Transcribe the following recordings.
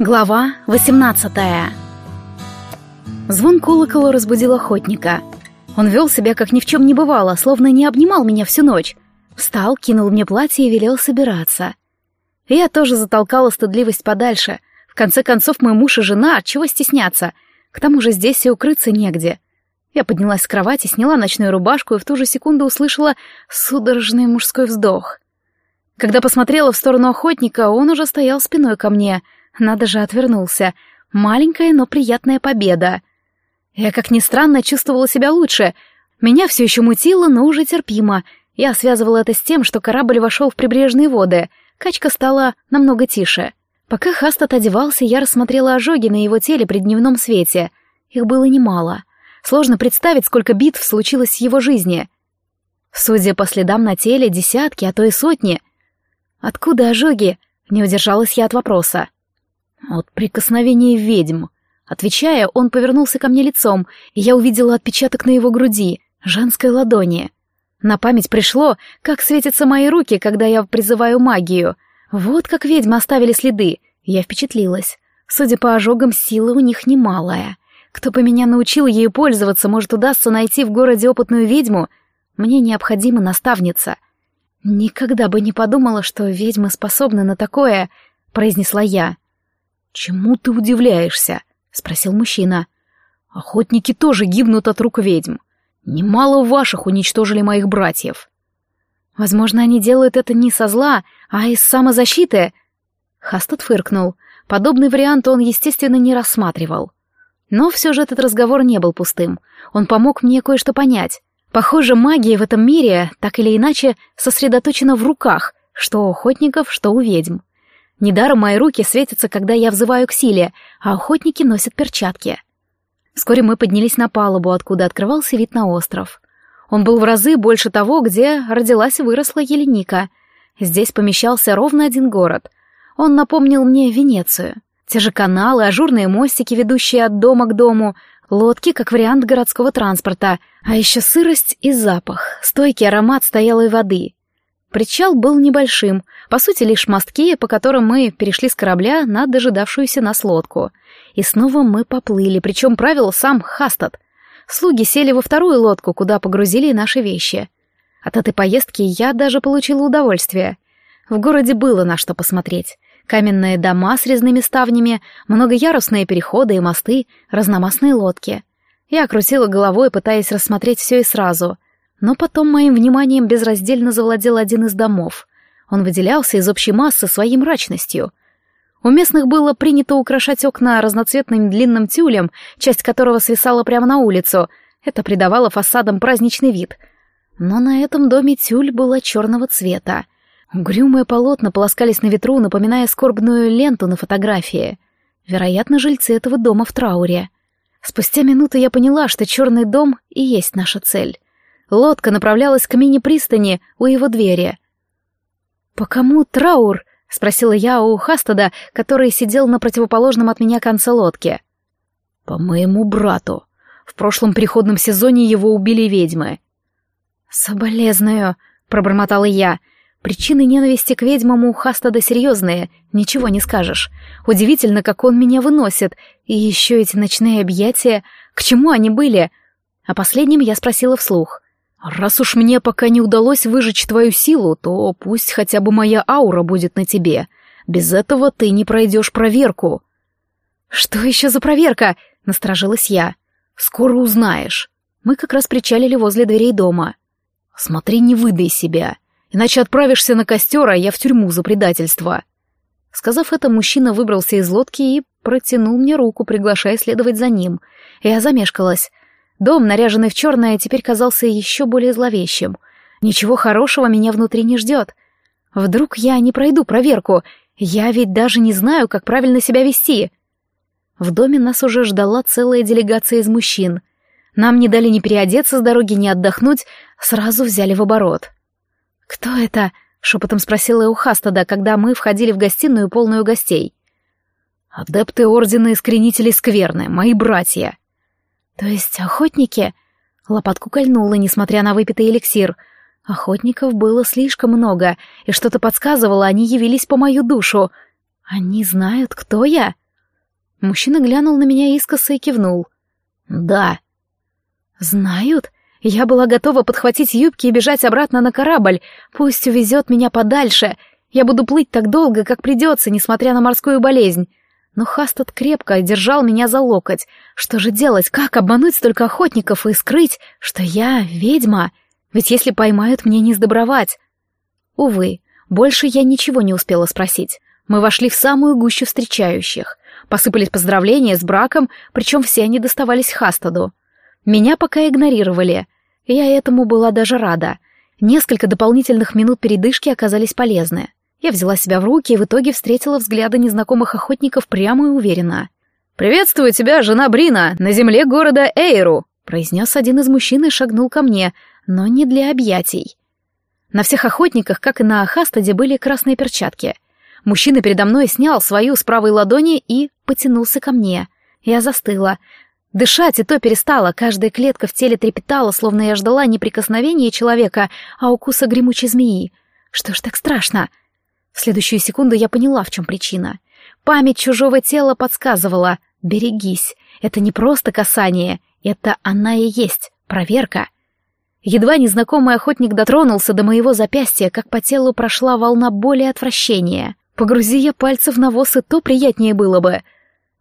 Глава 18 Звон колокола разбудил охотника. Он вел себя, как ни в чем не бывало, словно не обнимал меня всю ночь. Встал, кинул мне платье и велел собираться. Я тоже затолкала стыдливость подальше. В конце концов, мой муж и жена, чего стесняться? К тому же здесь и укрыться негде. Я поднялась с кровати, сняла ночную рубашку и в ту же секунду услышала судорожный мужской вздох. Когда посмотрела в сторону охотника, он уже стоял спиной ко мне — надо же, отвернулся. Маленькая, но приятная победа. Я, как ни странно, чувствовала себя лучше. Меня все еще мутило, но уже терпимо. Я связывала это с тем, что корабль вошел в прибрежные воды. Качка стала намного тише. Пока Хастад одевался, я рассмотрела ожоги на его теле при дневном свете. Их было немало. Сложно представить, сколько битв случилось в его жизни. Судя по следам на теле, десятки, а то и сотни. Откуда ожоги? Не удержалась я от вопроса. От прикосновения ведьм. Отвечая, он повернулся ко мне лицом, и я увидела отпечаток на его груди, женской ладони. На память пришло, как светятся мои руки, когда я призываю магию. Вот как ведьмы оставили следы. Я впечатлилась. Судя по ожогам, сила у них немалая. Кто бы меня научил ею пользоваться, может, удастся найти в городе опытную ведьму? Мне необходима наставница. Никогда бы не подумала, что ведьмы способны на такое, произнесла я. «Чему ты удивляешься?» — спросил мужчина. «Охотники тоже гибнут от рук ведьм. Немало ваших уничтожили моих братьев». «Возможно, они делают это не со зла, а из самозащиты?» Хастад фыркнул. Подобный вариант он, естественно, не рассматривал. Но все же этот разговор не был пустым. Он помог мне кое-что понять. Похоже, магия в этом мире, так или иначе, сосредоточена в руках, что у охотников, что у ведьм. Недаром мои руки светятся, когда я взываю к силе, а охотники носят перчатки. Вскоре мы поднялись на палубу, откуда открывался вид на остров. Он был в разы больше того, где родилась и выросла Еленика. Здесь помещался ровно один город. Он напомнил мне Венецию. Те же каналы, ажурные мостики, ведущие от дома к дому, лодки как вариант городского транспорта, а еще сырость и запах, стойкий аромат стоялой воды. Причал был небольшим, по сути лишь мостки, по которым мы перешли с корабля на дожидавшуюся нас лодку. И снова мы поплыли, причем правил сам Хастад. Слуги сели во вторую лодку, куда погрузили наши вещи. От этой поездки я даже получила удовольствие. В городе было на что посмотреть. Каменные дома с резными ставнями, многоярусные переходы и мосты, разномастные лодки. Я крутила головой, пытаясь рассмотреть все и сразу — но потом моим вниманием безраздельно завладел один из домов. Он выделялся из общей массы своей мрачностью. У местных было принято украшать окна разноцветным длинным тюлем, часть которого свисала прямо на улицу. Это придавало фасадам праздничный вид. Но на этом доме тюль была черного цвета. Угрюмые полотна полоскались на ветру, напоминая скорбную ленту на фотографии. Вероятно, жильцы этого дома в трауре. Спустя минуту я поняла, что черный дом и есть наша цель. Лодка направлялась к мини-пристани у его двери. «По кому траур?» — спросила я у Хастада, который сидел на противоположном от меня конце лодки. «По моему брату. В прошлом переходном сезоне его убили ведьмы». «Соболезную», — пробормотала я. «Причины ненависти к ведьмам у Хастада серьезные, ничего не скажешь. Удивительно, как он меня выносит. И еще эти ночные объятия. К чему они были?» А последнем я спросила вслух. «Раз уж мне пока не удалось выжечь твою силу, то пусть хотя бы моя аура будет на тебе. Без этого ты не пройдешь проверку». «Что еще за проверка?» — насторожилась я. «Скоро узнаешь. Мы как раз причалили возле дверей дома. Смотри, не выдай себя, иначе отправишься на костер, а я в тюрьму за предательство». Сказав это, мужчина выбрался из лодки и протянул мне руку, приглашая следовать за ним. Я замешкалась — Дом, наряженный в черное, теперь казался еще более зловещим. Ничего хорошего меня внутри не ждет. Вдруг я не пройду проверку? Я ведь даже не знаю, как правильно себя вести. В доме нас уже ждала целая делегация из мужчин. Нам не дали ни переодеться с дороги, ни отдохнуть, сразу взяли в оборот. «Кто это?» — шепотом спросила у Хастада, когда мы входили в гостиную, полную гостей. «Адепты Ордена Искренителей Скверны, мои братья», то есть охотники? Лопатку кольнула, несмотря на выпитый эликсир. Охотников было слишком много, и что-то подсказывало, они явились по мою душу. Они знают, кто я? Мужчина глянул на меня искоса и кивнул. «Да». «Знают?» Я была готова подхватить юбки и бежать обратно на корабль. Пусть увезет меня подальше. Я буду плыть так долго, как придется, несмотря на морскую болезнь. Но Хастад крепко держал меня за локоть. Что же делать? Как обмануть столько охотников и скрыть, что я ведьма? Ведь если поймают, мне не сдобровать. Увы, больше я ничего не успела спросить. Мы вошли в самую гущу встречающих. Посыпались поздравления с браком, причем все они доставались Хастаду. Меня пока игнорировали. Я этому была даже рада. Несколько дополнительных минут передышки оказались полезны. Я взяла себя в руки и в итоге встретила взгляды незнакомых охотников прямо и уверенно. «Приветствую тебя, жена Брина, на земле города Эйру», произнес один из мужчин и шагнул ко мне, но не для объятий. На всех охотниках, как и на Ахастаде, были красные перчатки. Мужчина передо мной снял свою с правой ладони и потянулся ко мне. Я застыла, Дышать и то перестала, каждая клетка в теле трепетала, словно я ждала не прикосновения человека, а укуса гремучей змеи. Что ж так страшно? В следующую секунду я поняла, в чем причина. Память чужого тела подсказывала «берегись». Это не просто касание, это она и есть, проверка. Едва незнакомый охотник дотронулся до моего запястья, как по телу прошла волна боли и отвращения. Погрузи я пальцы в навоз, и то приятнее было бы —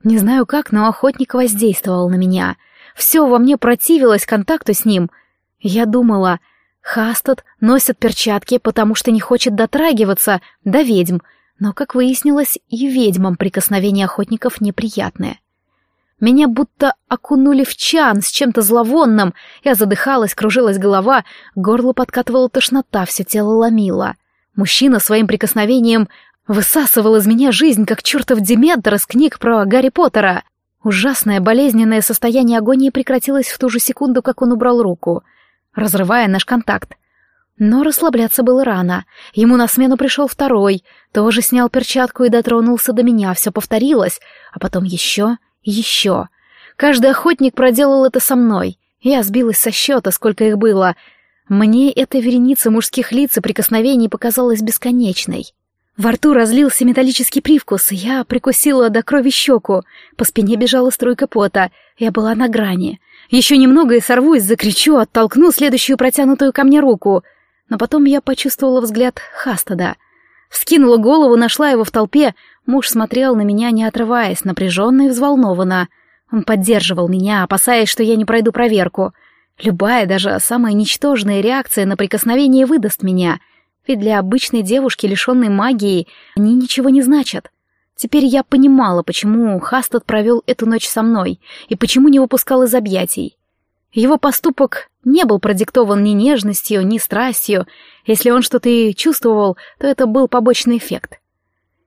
не знаю как, но охотник воздействовал на меня. Все во мне противилось контакту с ним. Я думала, Хастад носит перчатки, потому что не хочет дотрагиваться до ведьм, но, как выяснилось, и ведьмам прикосновение охотников неприятное. Меня будто окунули в чан с чем-то зловонным. Я задыхалась, кружилась голова, горло подкатывала тошнота, все тело ломило. Мужчина своим прикосновением Высасывал из меня жизнь, как чертов Дементор из книг про Гарри Поттера. Ужасное болезненное состояние агонии прекратилось в ту же секунду, как он убрал руку, разрывая наш контакт. Но расслабляться было рано. Ему на смену пришел второй, тоже снял перчатку и дотронулся до меня, все повторилось, а потом еще еще. Каждый охотник проделал это со мной. Я сбилась со счета, сколько их было. Мне эта вереница мужских лиц и прикосновений показалась бесконечной. Во рту разлился металлический привкус, я прикусила до крови щеку. По спине бежала струйка пота. Я была на грани. Еще немного и сорвусь, закричу, оттолкну следующую протянутую ко мне руку. Но потом я почувствовала взгляд Хастада. Вскинула голову, нашла его в толпе. Муж смотрел на меня, не отрываясь, напряженно и взволнованно. Он поддерживал меня, опасаясь, что я не пройду проверку. Любая, даже самая ничтожная реакция на прикосновение выдаст меня — ведь для обычной девушки, лишенной магии, они ничего не значат. Теперь я понимала, почему Хастад провел эту ночь со мной и почему не выпускал из объятий. Его поступок не был продиктован ни нежностью, ни страстью. Если он что-то и чувствовал, то это был побочный эффект.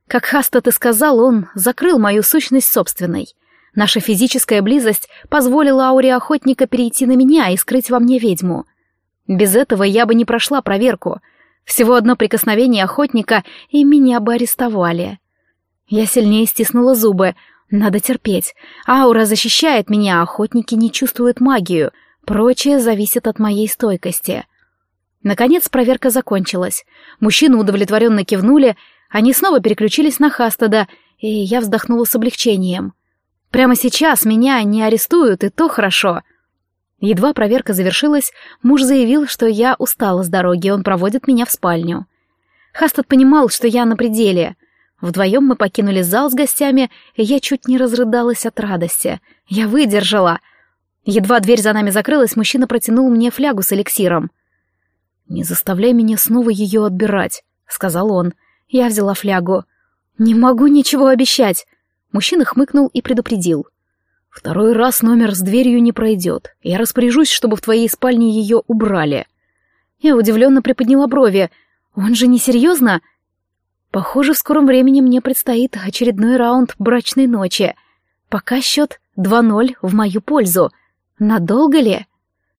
Как Хастад и сказал, он закрыл мою сущность собственной. Наша физическая близость позволила ауре охотника перейти на меня и скрыть во мне ведьму. Без этого я бы не прошла проверку — всего одно прикосновение охотника, и меня бы арестовали. Я сильнее стиснула зубы. Надо терпеть. Аура защищает меня, а охотники не чувствуют магию. Прочее зависит от моей стойкости. Наконец проверка закончилась. Мужчины удовлетворенно кивнули, они снова переключились на Хастада, и я вздохнула с облегчением. Прямо сейчас меня не арестуют, и то хорошо — Едва проверка завершилась, муж заявил, что я устала с дороги, он проводит меня в спальню. Хастад понимал, что я на пределе. Вдвоем мы покинули зал с гостями, и я чуть не разрыдалась от радости. Я выдержала. Едва дверь за нами закрылась, мужчина протянул мне флягу с эликсиром. «Не заставляй меня снова ее отбирать», — сказал он. Я взяла флягу. «Не могу ничего обещать». Мужчина хмыкнул и предупредил. Второй раз номер с дверью не пройдет. Я распоряжусь, чтобы в твоей спальне ее убрали. Я удивленно приподняла брови. Он же не серьезно? Похоже, в скором времени мне предстоит очередной раунд брачной ночи. Пока счет 2-0 в мою пользу. Надолго ли?